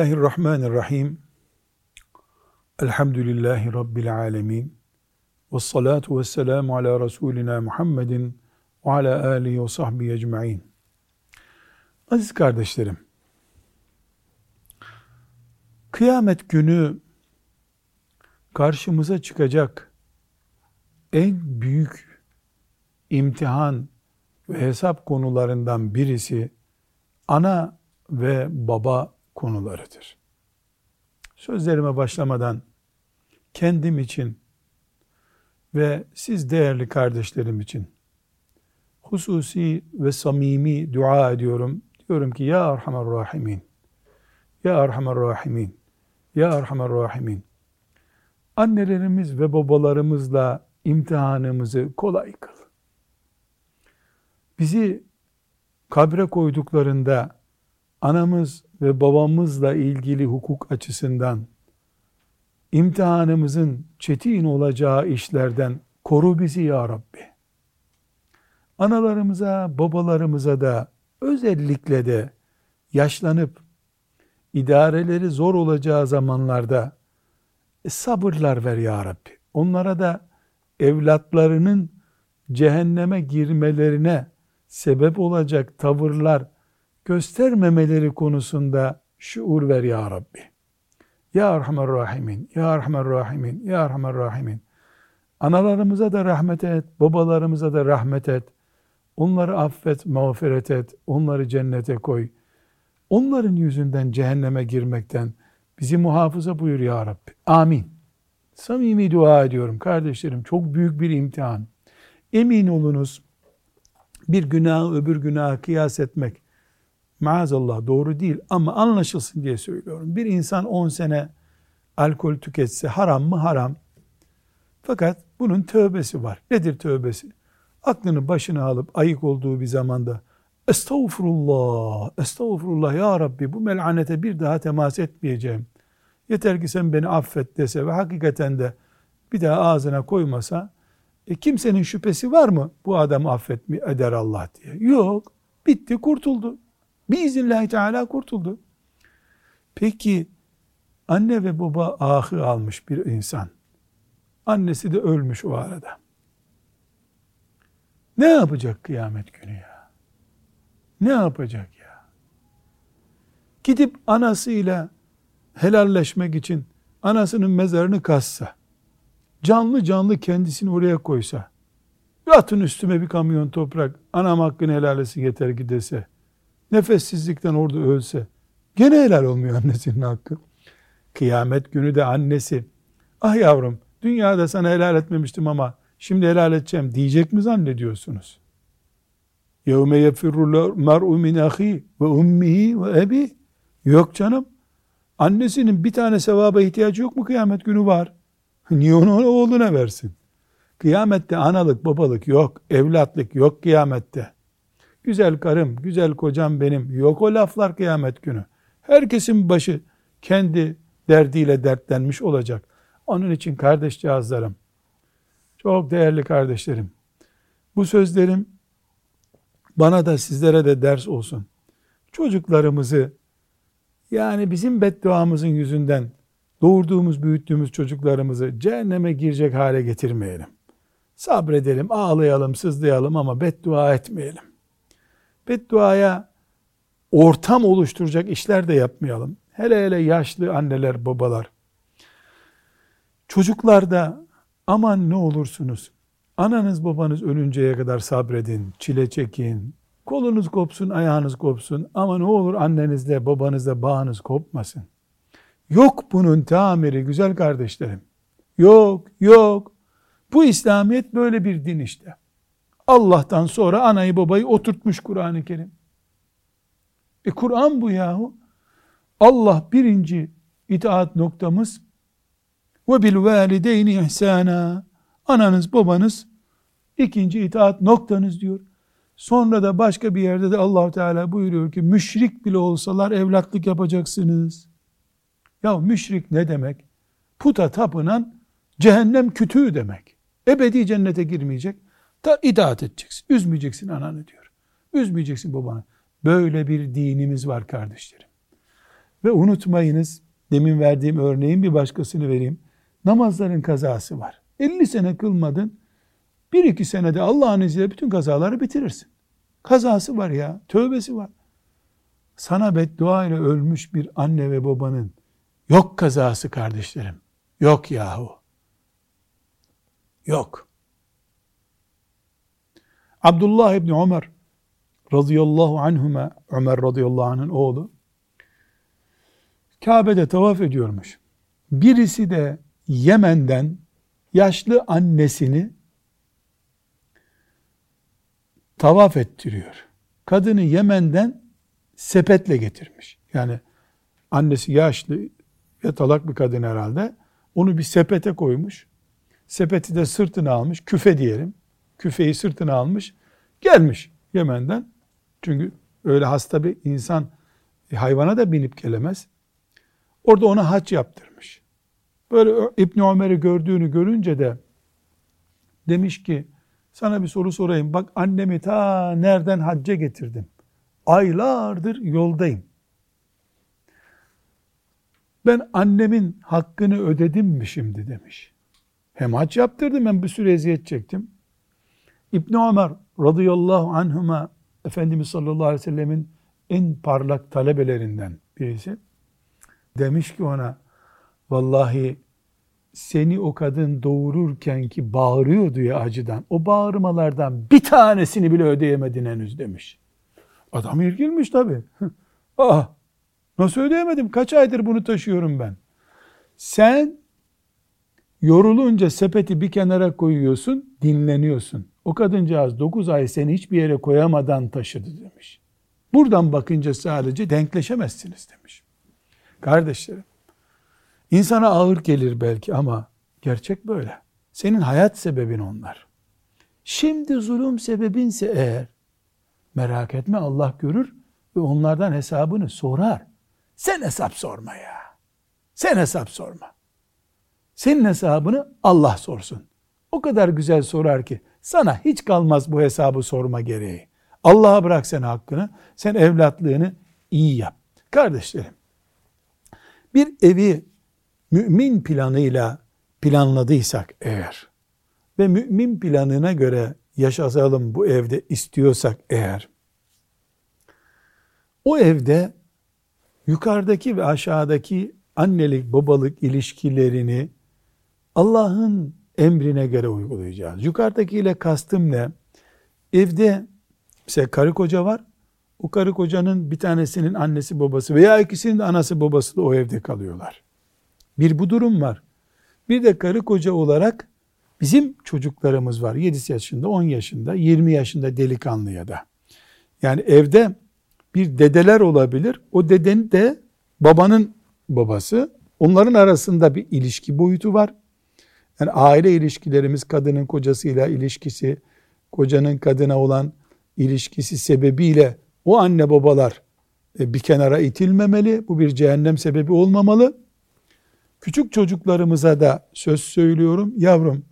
Bismillahirrahmanirrahim. Elhamdülillahi Rabbil alemin. Ve salatu ve selamu ala Resulina Muhammedin ve ala alihi ve sahbihi ecma'in. Aziz kardeşlerim, kıyamet günü karşımıza çıkacak en büyük imtihan ve hesap konularından birisi ana ve baba konularıdır. Sözlerime başlamadan kendim için ve siz değerli kardeşlerim için hususi ve samimi dua ediyorum. Diyorum ki ya Erhamer Rahimin, ya Erhamer Rahimin, ya Erhamer Rahimin. Annelerimiz ve babalarımızla imtihanımızı kolay kıl. Bizi kabre koyduklarında anamız ve babamızla ilgili hukuk açısından imtihanımızın çetin olacağı işlerden koru bizi ya Rabbi. Analarımıza, babalarımıza da özellikle de yaşlanıp idareleri zor olacağı zamanlarda sabırlar ver ya Rabbi. Onlara da evlatlarının cehenneme girmelerine sebep olacak tavırlar göstermemeleri konusunda şuur ver ya Rabbi. Ya Erhamer Rahimin, Ya Erhamer Rahimin, Ya Erhamer Rahimin. Analarımıza da rahmet et, babalarımıza da rahmet et. Onları affet, mağfiret et, onları cennete koy. Onların yüzünden cehenneme girmekten bizi muhafaza buyur ya Rabbi. Amin. Samimi dua ediyorum kardeşlerim. Çok büyük bir imtihan. Emin olunuz bir günah öbür günah kıyas etmek maazallah doğru değil ama anlaşılsın diye söylüyorum. Bir insan 10 sene alkol tüketse haram mı? Haram. Fakat bunun tövbesi var. Nedir tövbesi? Aklını başına alıp ayık olduğu bir zamanda Estağfurullah, estağfurullah ya Rabbi bu melanete bir daha temas etmeyeceğim. Yeter ki sen beni affet dese ve hakikaten de bir daha ağzına koymasa e, kimsenin şüphesi var mı bu adamı affet eder Allah diye? Yok. Bitti kurtuldu. Biiznillahü Teala kurtuldu. Peki anne ve baba ahı almış bir insan. Annesi de ölmüş o arada. Ne yapacak kıyamet günü ya? Ne yapacak ya? Gidip anasıyla helalleşmek için anasının mezarını kazsa, canlı canlı kendisini oraya koysa, atın üstüme bir kamyon toprak, anam hakkını helal etsin yeter ki dese, nefessizlikten orada ölse gene helal olmuyor annesinin hakkı. Kıyamet günü de annesi ah yavrum dünyada sana helal etmemiştim ama şimdi helal edeceğim diyecek mi zannediyorsunuz? يَوْمَ يَفِرُّ الْمَرْءُ مِنْ اَخِي وَاُمِّهِ وَاَبِي Yok canım. Annesinin bir tane sevaba ihtiyacı yok mu kıyamet günü var? Niye onu oğluna versin? Kıyamette analık babalık yok, evlatlık yok kıyamette. Güzel karım, güzel kocam benim. Yok o laflar kıyamet günü. Herkesin başı kendi derdiyle dertlenmiş olacak. Onun için kardeş cihazlarım, çok değerli kardeşlerim, bu sözlerim bana da sizlere de ders olsun. Çocuklarımızı yani bizim bedduamızın yüzünden doğurduğumuz, büyüttüğümüz çocuklarımızı cehenneme girecek hale getirmeyelim. Sabredelim, ağlayalım, sızlayalım ama beddua etmeyelim bedduaya ortam oluşturacak işler de yapmayalım. Hele hele yaşlı anneler, babalar. Çocuklar da aman ne olursunuz. Ananız babanız ölünceye kadar sabredin, çile çekin. Kolunuz kopsun, ayağınız kopsun. Ama ne olur annenizle, babanızla bağınız kopmasın. Yok bunun tamiri güzel kardeşlerim. Yok, yok. Bu İslamiyet böyle bir din işte. Allah'tan sonra anayı babayı oturtmuş Kur'an-ı Kerim. E Kur'an bu yahu. Allah birinci itaat noktamız ve bil valideyni ihsana. Ananız babanız ikinci itaat noktanız diyor. Sonra da başka bir yerde de allah Teala buyuruyor ki müşrik bile olsalar evlatlık yapacaksınız. Ya müşrik ne demek? Puta tapınan cehennem kütüğü demek. Ebedi cennete girmeyecek. Da itaat edeceksin. Üzmeyeceksin ananı diyor. Üzmeyeceksin babanı. Böyle bir dinimiz var kardeşlerim. Ve unutmayınız, demin verdiğim örneğin bir başkasını vereyim. Namazların kazası var. 50 sene kılmadın, bir iki senede Allah'ın izniyle bütün kazaları bitirirsin. Kazası var ya, tövbesi var. Sana beddua ile ölmüş bir anne ve babanın yok kazası kardeşlerim. Yok yahu. Yok. Abdullah İbni Ömer radıyallahu anhuma Ömer radıyallahu anh'ın oğlu Kabe'de tavaf ediyormuş. Birisi de Yemen'den yaşlı annesini tavaf ettiriyor. Kadını Yemen'den sepetle getirmiş. Yani annesi yaşlı, yatalak bir kadın herhalde. Onu bir sepete koymuş. Sepeti de sırtına almış. Küfe diyelim. Küfeyi sırtına almış. Gelmiş Yemen'den. Çünkü öyle hasta bir insan e, hayvana da binip gelemez. Orada ona hac yaptırmış. Böyle İbn Ömer'i gördüğünü görünce de demiş ki sana bir soru sorayım. Bak annemi ta nereden hacca getirdim. Aylardır yoldayım. Ben annemin hakkını ödedim mi şimdi demiş. Hem hac yaptırdım hem bir sürü eziyet çektim. İbn Ömer radıyallahu anhuma Efendimiz sallallahu aleyhi ve sellemin en parlak talebelerinden birisi. Demiş ki ona vallahi seni o kadın doğururken ki bağırıyordu ya acıdan. O bağırmalardan bir tanesini bile ödeyemedin henüz demiş. Adam irgilmiş tabi. ah, nasıl ödeyemedim? Kaç aydır bunu taşıyorum ben. Sen yorulunca sepeti bir kenara koyuyorsun, dinleniyorsun. O kadıncağız 9 ay seni hiçbir yere koyamadan taşıdı demiş. Buradan bakınca sadece denkleşemezsiniz demiş. Kardeşlerim, insana ağır gelir belki ama gerçek böyle. Senin hayat sebebin onlar. Şimdi zulüm sebebinse eğer merak etme Allah görür ve onlardan hesabını sorar. Sen hesap sorma ya. Sen hesap sorma. Senin hesabını Allah sorsun. O kadar güzel sorar ki sana hiç kalmaz bu hesabı sorma gereği. Allah'a bırak sen hakkını, sen evlatlığını iyi yap. Kardeşlerim, bir evi mümin planıyla planladıysak eğer ve mümin planına göre yaşasalım bu evde istiyorsak eğer o evde yukarıdaki ve aşağıdaki annelik babalık ilişkilerini Allah'ın emrine göre uygulayacağız. Yukarıdakiyle kastım ne? Evde mesela karı koca var. O karı kocanın bir tanesinin annesi babası veya ikisinin de anası babası da o evde kalıyorlar. Bir bu durum var. Bir de karı koca olarak bizim çocuklarımız var. 7 yaşında, 10 yaşında, 20 yaşında delikanlı ya da. Yani evde bir dedeler olabilir. O dedenin de babanın babası. Onların arasında bir ilişki boyutu var. Yani aile ilişkilerimiz kadının kocasıyla ilişkisi, kocanın kadına olan ilişkisi sebebiyle o anne babalar e, bir kenara itilmemeli. Bu bir cehennem sebebi olmamalı. Küçük çocuklarımıza da söz söylüyorum. Yavrum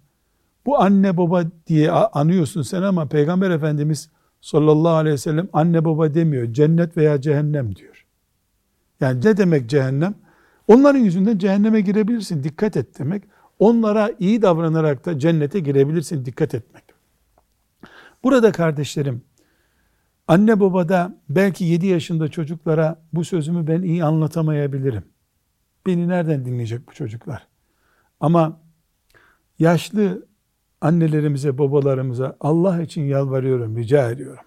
bu anne baba diye anıyorsun sen ama Peygamber Efendimiz sallallahu aleyhi ve sellem anne baba demiyor. Cennet veya cehennem diyor. Yani ne demek cehennem? Onların yüzünden cehenneme girebilirsin. Dikkat et demek. Onlara iyi davranarak da cennete girebilirsin. Dikkat etmek. Burada kardeşlerim, anne babada belki 7 yaşında çocuklara bu sözümü ben iyi anlatamayabilirim. Beni nereden dinleyecek bu çocuklar? Ama yaşlı annelerimize, babalarımıza Allah için yalvarıyorum, rica ediyorum.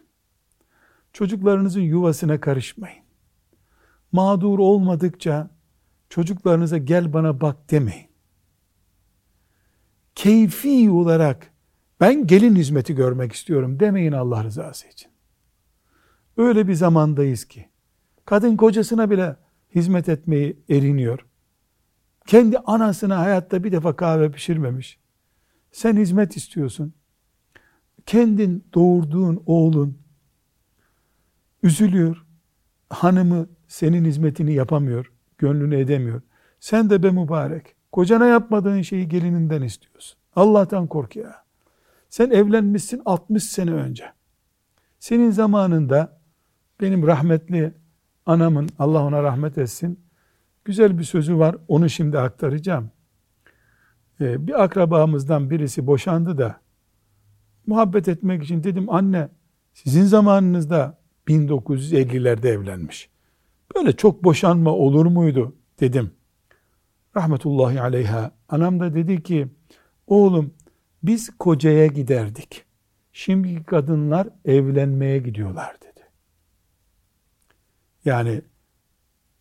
Çocuklarınızın yuvasına karışmayın. Mağdur olmadıkça çocuklarınıza gel bana bak demeyin keyfi olarak ben gelin hizmeti görmek istiyorum demeyin Allah rızası için. Öyle bir zamandayız ki kadın kocasına bile hizmet etmeyi eriniyor. Kendi anasına hayatta bir defa kahve pişirmemiş. Sen hizmet istiyorsun. Kendin doğurduğun oğlun üzülüyor. Hanımı senin hizmetini yapamıyor. Gönlünü edemiyor. Sen de be mübarek. Kocana yapmadığın şeyi gelininden istiyorsun. Allah'tan kork ya. Sen evlenmişsin 60 sene önce. Senin zamanında benim rahmetli anamın, Allah ona rahmet etsin, güzel bir sözü var. Onu şimdi aktaracağım. Ee, bir akrabamızdan birisi boşandı da muhabbet etmek için dedim anne sizin zamanınızda 1950'lerde evlenmiş. Böyle çok boşanma olur muydu dedim. Rahmetullahi aleyha. Anam da dedi ki oğlum biz kocaya giderdik. Şimdiki kadınlar evlenmeye gidiyorlar dedi. Yani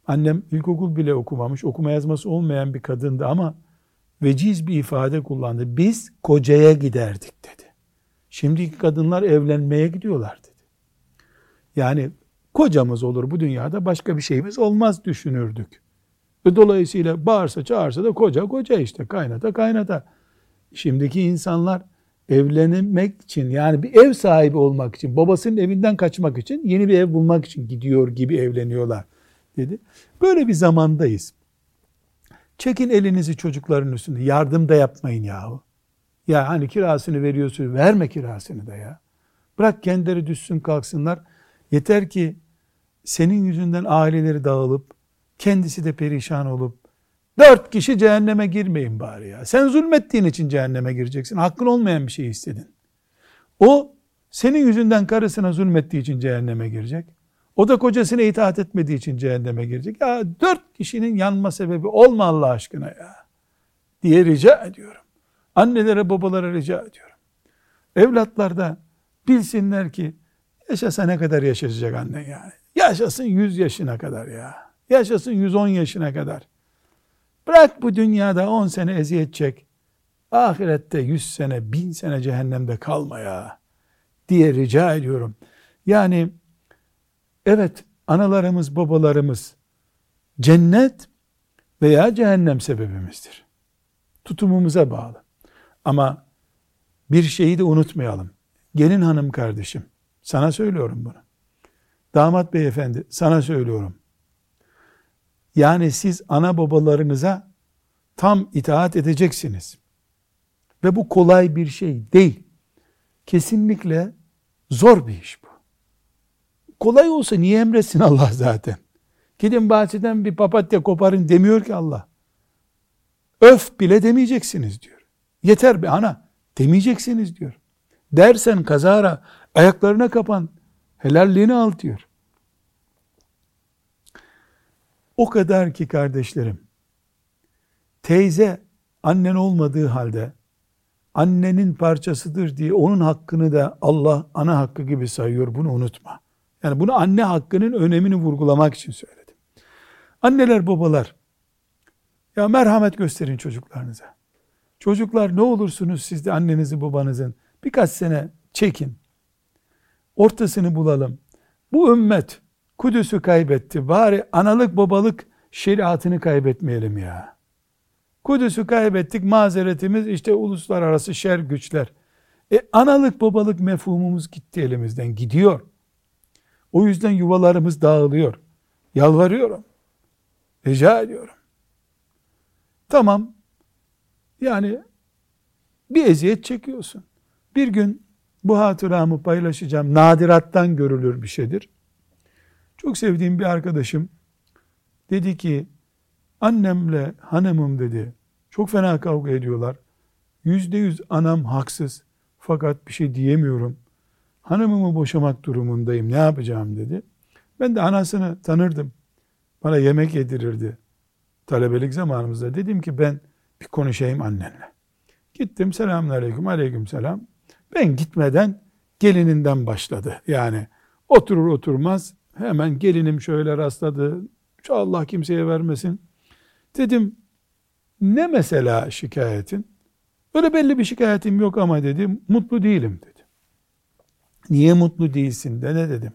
annem ilkokul bile okumamış, okuma yazması olmayan bir kadındı ama veciz bir ifade kullandı. Biz kocaya giderdik dedi. Şimdiki kadınlar evlenmeye gidiyorlar dedi. Yani kocamız olur bu dünyada başka bir şeyimiz olmaz düşünürdük. Ve dolayısıyla bağırsa çağırsa da koca koca işte kaynata kaynata. Şimdiki insanlar evlenmek için yani bir ev sahibi olmak için babasının evinden kaçmak için yeni bir ev bulmak için gidiyor gibi evleniyorlar dedi. Böyle bir zamandayız. Çekin elinizi çocukların üstünde. Yardım da yapmayın yahu. Ya hani kirasını veriyorsun, verme kirasını da ya. Bırak kendileri düşsün kalksınlar. Yeter ki senin yüzünden aileleri dağılıp, kendisi de perişan olup, dört kişi cehenneme girmeyin bari ya. Sen zulmettiğin için cehenneme gireceksin. Hakkın olmayan bir şey istedin. O senin yüzünden karısına zulmettiği için cehenneme girecek. O da kocasına itaat etmediği için cehenneme girecek. Ya dört kişinin yanma sebebi olma Allah aşkına ya. Diye rica ediyorum. Annelere babalara rica ediyorum. Evlatlar da bilsinler ki yaşasa ne kadar yaşayacak annen yani. Yaşasın yüz yaşına kadar ya. Yaşasın yüz on yaşına kadar. Bırak bu dünyada on sene eziyet çek. Ahirette yüz sene, bin sene cehennemde kalma ya. Diye rica ediyorum. Yani evet analarımız, babalarımız cennet veya cehennem sebebimizdir. Tutumumuza bağlı. Ama bir şeyi de unutmayalım. Gelin hanım kardeşim, sana söylüyorum bunu. Damat beyefendi, sana söylüyorum. Yani siz ana babalarınıza tam itaat edeceksiniz. Ve bu kolay bir şey değil. Kesinlikle zor bir iş bu. Kolay olsa niye emretsin Allah zaten? Gidin bahçeden bir papatya koparın demiyor ki Allah. Öf bile demeyeceksiniz diyor. Yeter be ana demeyeceksiniz diyor. Dersen kazara ayaklarına kapan helalliğini al diyor. O kadar ki kardeşlerim teyze annen olmadığı halde annenin parçasıdır diye onun hakkını da Allah ana hakkı gibi sayıyor. Bunu unutma. Yani bunu anne hakkının önemini vurgulamak için söyledim. Anneler babalar ya merhamet gösterin çocuklarınıza. Çocuklar ne olursunuz siz de annenizi babanızın birkaç sene çekin. Ortasını bulalım. Bu ümmet Kudüs'ü kaybetti. Bari analık babalık şeriatını kaybetmeyelim ya. Kudüs'ü kaybettik. Mazeretimiz işte uluslararası şer güçler. E, analık babalık mefhumumuz gitti elimizden. Gidiyor. O yüzden yuvalarımız dağılıyor. Yalvarıyorum. Rica ediyorum. Tamam yani bir eziyet çekiyorsun. Bir gün bu hatıramı paylaşacağım. Nadirattan görülür bir şeydir. Çok sevdiğim bir arkadaşım dedi ki annemle hanımım dedi çok fena kavga ediyorlar. Yüzde yüz anam haksız fakat bir şey diyemiyorum. Hanımımı boşamak durumundayım ne yapacağım dedi. Ben de anasını tanırdım. Bana yemek yedirirdi. Talebelik zamanımızda dedim ki ben bir konuşayım annenle. Gittim selamun aleyküm aleyküm selam. Ben gitmeden gelininden başladı. Yani oturur oturmaz hemen gelinim şöyle rastladı. Allah kimseye vermesin. Dedim ne mesela şikayetin? Öyle belli bir şikayetim yok ama dedim mutlu değilim dedi. Niye mutlu değilsin de ne dedim.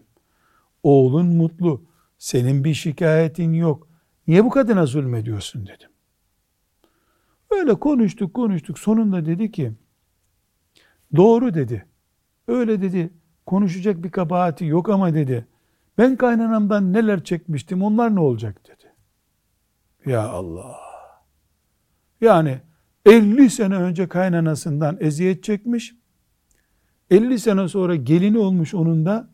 Oğlun mutlu. Senin bir şikayetin yok. Niye bu kadına zulmediyorsun dedim. Öyle konuştuk konuştuk sonunda dedi ki doğru dedi. Öyle dedi konuşacak bir kabahati yok ama dedi. Ben kaynanamdan neler çekmiştim onlar ne olacak dedi. Ya Allah. Yani 50 sene önce kaynanasından eziyet çekmiş. 50 sene sonra gelini olmuş onun da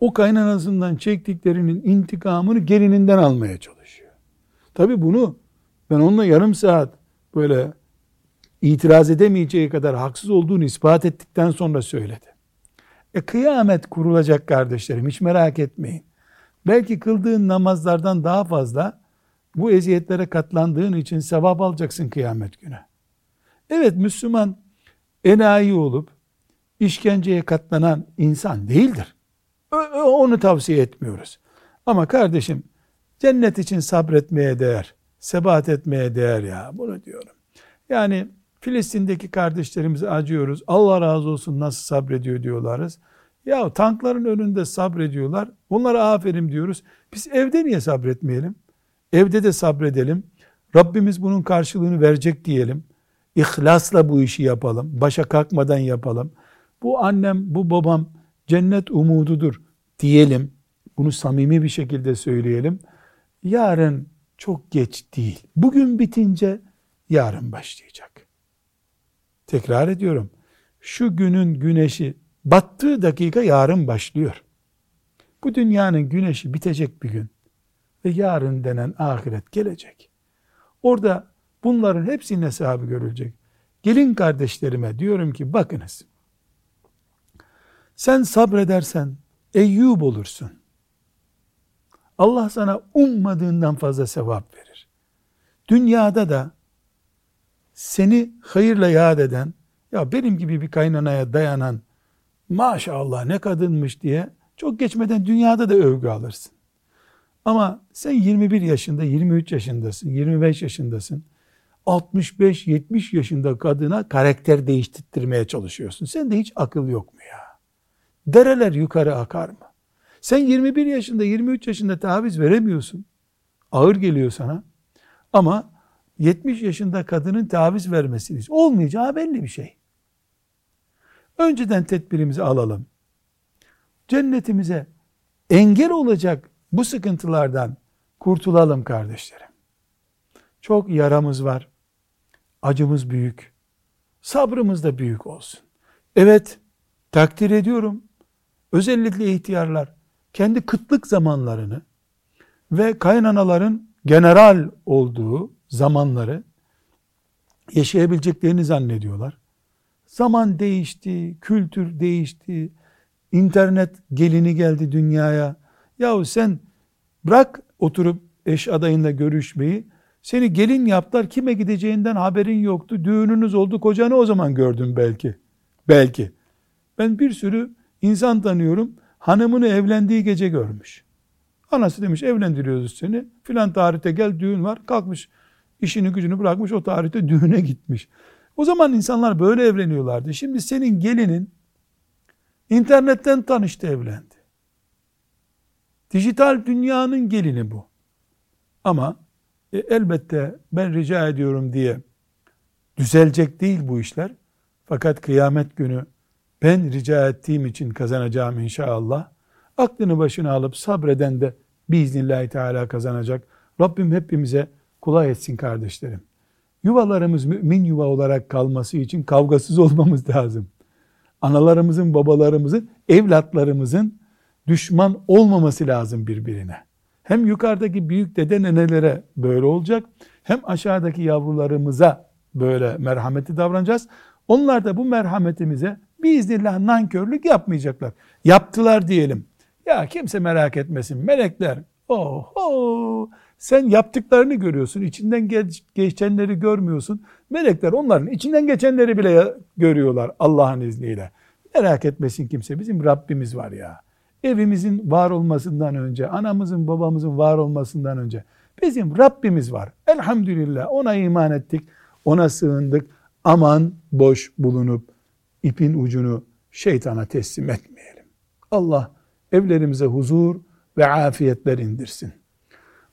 o kaynanasından çektiklerinin intikamını gelininden almaya çalışıyor. Tabi bunu ben onunla yarım saat böyle itiraz edemeyeceği kadar haksız olduğunu ispat ettikten sonra söyledi. E kıyamet kurulacak kardeşlerim hiç merak etmeyin. Belki kıldığın namazlardan daha fazla bu eziyetlere katlandığın için sevap alacaksın kıyamet günü. Evet Müslüman enayi olup işkenceye katlanan insan değildir. Onu tavsiye etmiyoruz. Ama kardeşim cennet için sabretmeye değer, sebat etmeye değer ya bunu diyorum. Yani Filistin'deki kardeşlerimize acıyoruz. Allah razı olsun nasıl sabrediyor diyorlarız. Ya tankların önünde sabrediyorlar. Onlara aferin diyoruz. Biz evde niye sabretmeyelim? Evde de sabredelim. Rabbimiz bunun karşılığını verecek diyelim. İhlasla bu işi yapalım. Başa kalkmadan yapalım. Bu annem, bu babam cennet umududur diyelim. Bunu samimi bir şekilde söyleyelim. Yarın çok geç değil. Bugün bitince yarın başlayacak. Tekrar ediyorum. Şu günün güneşi battığı dakika yarın başlıyor. Bu dünyanın güneşi bitecek bir gün. Ve yarın denen ahiret gelecek. Orada bunların hepsinin hesabı görülecek. Gelin kardeşlerime diyorum ki bakınız. Sen sabredersen Eyyub olursun. Allah sana ummadığından fazla sevap verir. Dünyada da seni hayırla yad eden, ya benim gibi bir kaynanaya dayanan, maşallah ne kadınmış diye çok geçmeden dünyada da övgü alırsın. Ama sen 21 yaşında, 23 yaşındasın, 25 yaşındasın. 65-70 yaşında kadına karakter değiştirmeye çalışıyorsun. Sende hiç akıl yok mu ya? Dereler yukarı akar mı? Sen 21 yaşında, 23 yaşında taviz veremiyorsun. Ağır geliyor sana. Ama 70 yaşında kadının taviz vermesini olmayacağı belli bir şey. Önceden tedbirimizi alalım. Cennetimize engel olacak bu sıkıntılardan kurtulalım kardeşlerim. Çok yaramız var. Acımız büyük. Sabrımız da büyük olsun. Evet, takdir ediyorum. Özellikle ihtiyarlar kendi kıtlık zamanlarını ve kaynanaların general olduğu zamanları yaşayabileceklerini zannediyorlar. Zaman değişti, kültür değişti, internet gelini geldi dünyaya. Yahu sen bırak oturup eş adayınla görüşmeyi, seni gelin yaptılar, kime gideceğinden haberin yoktu, düğününüz oldu, kocanı o zaman gördün belki. Belki. Ben bir sürü insan tanıyorum, hanımını evlendiği gece görmüş. Anası demiş evlendiriyoruz seni, filan tarihte gel düğün var, kalkmış işini gücünü bırakmış o tarihte düğüne gitmiş. O zaman insanlar böyle evleniyorlardı. Şimdi senin gelinin internetten tanıştı evlendi. Dijital dünyanın gelini bu. Ama e, elbette ben rica ediyorum diye düzelecek değil bu işler. Fakat kıyamet günü ben rica ettiğim için kazanacağım inşallah. Aklını başına alıp sabreden de biiznillahü teala kazanacak. Rabbim hepimize kolay etsin kardeşlerim. Yuvalarımız mümin yuva olarak kalması için kavgasız olmamız lazım. Analarımızın, babalarımızın, evlatlarımızın düşman olmaması lazım birbirine. Hem yukarıdaki büyük dede nenelere böyle olacak, hem aşağıdaki yavrularımıza böyle merhameti davranacağız. Onlar da bu merhametimize biiznillah nankörlük yapmayacaklar. Yaptılar diyelim. Ya kimse merak etmesin. Melekler, oh, oh sen yaptıklarını görüyorsun. içinden geçenleri görmüyorsun. Melekler onların içinden geçenleri bile görüyorlar Allah'ın izniyle. Merak etmesin kimse. Bizim Rabbimiz var ya. Evimizin var olmasından önce, anamızın babamızın var olmasından önce bizim Rabbimiz var. Elhamdülillah ona iman ettik, ona sığındık. Aman boş bulunup ipin ucunu şeytana teslim etmeyelim. Allah evlerimize huzur ve afiyetler indirsin.